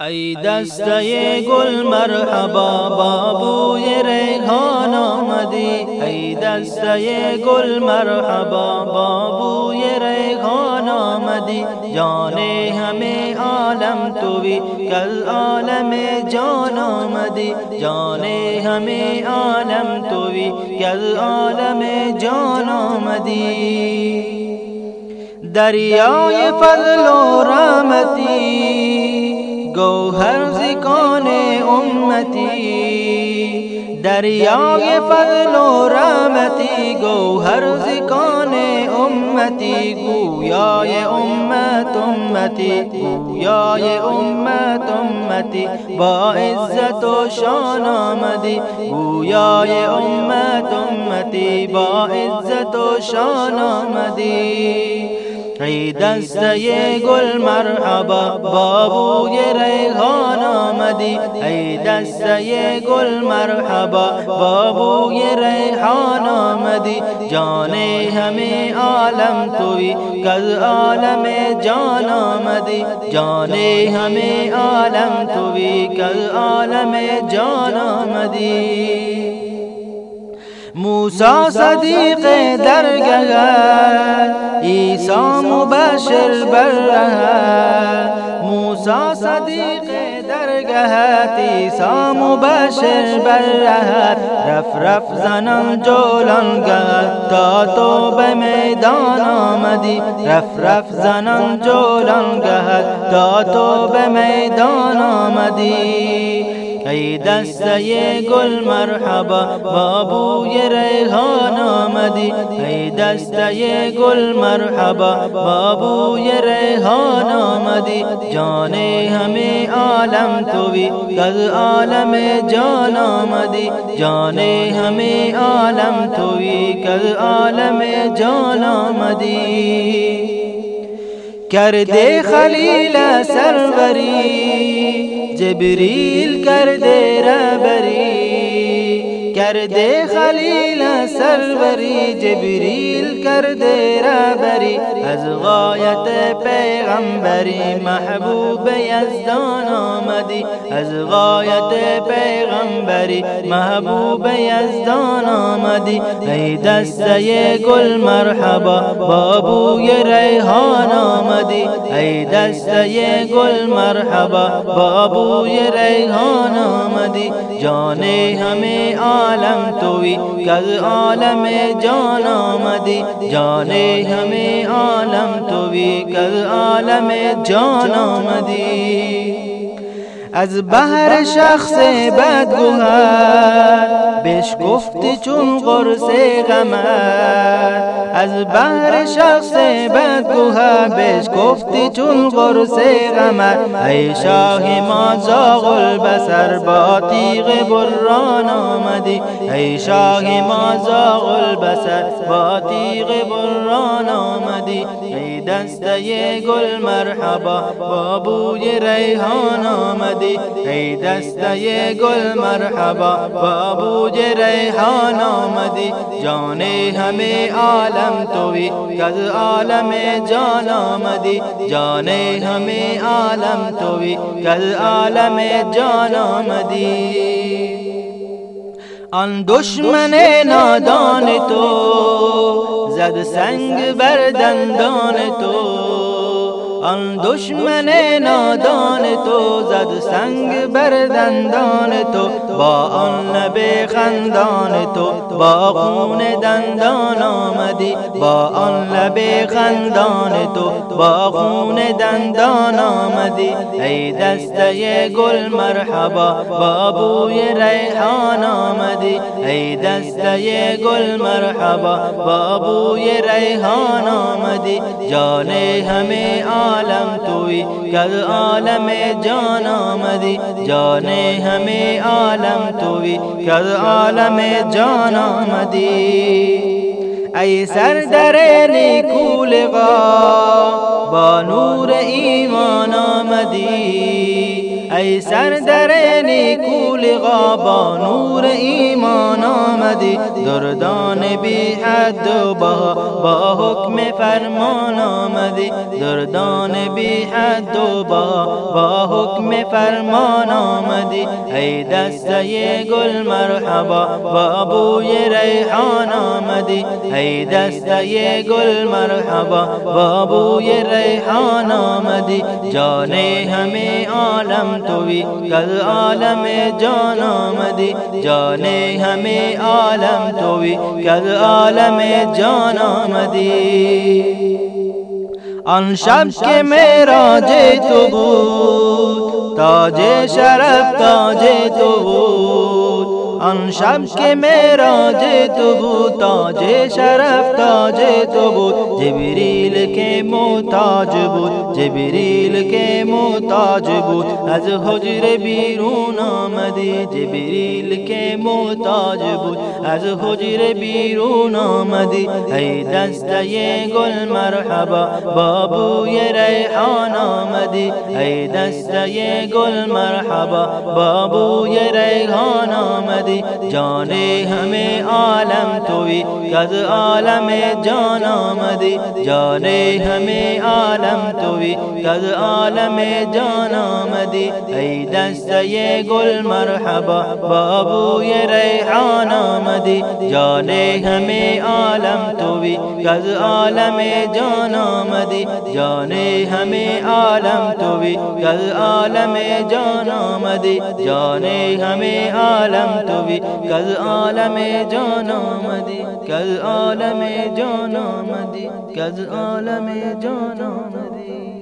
ای دسته گل مرحبا بابوی ریحان آمدی. ای دسته گل مرحبا بابوی ریحان آمدی. جان همه عالم توی کل عالم جان آمدی. جان همه عالم توی کل عالم جان آمدی. دریای فضل و رحمتی. گوهر زکان امتی دریای فضل و رحمتی گوهر زکان امتی گویای امت امتی گویای امت امتی با عزت و شان آمدی. گویای امت امتی با عزت و شان آمدی. ای دسته گل مرحبا بابوی ریحان آمدی. ای دسته گل مرحبا بابوی ریحان آمدی. جان همه عالم توی کل عالم جان آمدی. جان همه عالم توی کل عالم جان آمدی. موسا صدیق درگه ایسا مبشر بره موسا صدیق درگه ایسا مبشر بره رف رف زنان جولان تا تو به میدان آمدی. رف رف زنان جولان تا تو به میدان آمدی. ای دسته گل مرحبا بابوی ریحان آمدی. ای دسته گل مرحبا بابوی ریحان آمدی. جان همه عالم توی کل عالم جان آمدی. جان همه عالم توی کل عالم جان آمدی. کرده خلیل سروری جبریل کرده ربری کرده خلیل سروری. جبریل کرده ربری از غایت پیغمبری محبوب یزدان آمدی. از غایت پیغمبری محبوب یزدان آمدی. ای دسته گل مرحبا بابوی ریحان آمدی. ای دسته گل مرحبا بابوی ریحان آمدی. جان همه عالم توی کل عالم جان آمدی. جان همه عالم توی کل عالم جان آمدی. از بحر شخص بدگوهر. بش گفتی چون قرص غمر از بحر شخص بدگوهر بش گفتی چون قرص غمر ای شاه ما زاغ البسر با تیغ بران آمدی. ای شاه ما زاغ البسر با تیغ بران آمدی. ای دسته گل مرحبا با بوی ریحان آمدی. ای دسته گل مرحبا بابوج ریحان آمدی. جان همه عالم توی کز عالم جان آمدی. جان همه عالم توی کز عالم جان آمدی. آن دشمن نادان تو زد سنگ بر دندان تو. آن دشمن نادان تو زد سنگ بر دندان تو با آن لب خندان تو با خون دندان آمدی با آن لب خندان تو با خون دندان آمدی. ای دسته گل مرحبا با بوی ریحان آمدی. ای دسته گل مرحبا با بوی ریحان آمدی. جان همه عالم توی کل عالم جان آمدی. جان همه عالم توی کل عالم جان آمدی. ای سردر نیکو لقا با نور ایمان آمدی. ای سردر نیکو لقا با نور ایمان دردان بی حد و با با حکم فرمان آمدی. دردان بی حد و با با حکم فرمان آمدی. ای دسته گل مرحبا با بوی ریحان آمدی. ای دسته گل مرحبا با بوی ریحان آمدی. جان همه عالم توی کل عالم جان آمدی. جان همه عالم توی کل عالم جان آمدی. آن شب که میراج تو بود تاج شرف تاج تو بود. آن شب که معراج تو بود تاج شرف تاج تو بود. جبریل که محتاج بود جبریل که محتاج بود. از حجر بیرون آمدی جبریل که محتاج بود. از حجر بیرون آمدی ای دسته گل مرحبا. بابوی ریحان آمدی ای دسته گل مرحبا. بابوی ریحان آمدی جانے ہمیں عالم توی کز عالم جان آمدی، جانے ہمیں عالم توی کز عالم جان آمدی۔ ای دسته گل مرحبا، بابو ریحان آمدی۔ جانے ہمیں عالم توی کز عالم جان آمدی۔ جانے ہمیں عالم توی کز عالم جان آمدی۔ جانے ہمیں عالم شوی کل عالم جان آمدی کل عالم جان آمدی کل عالم جان آمدی.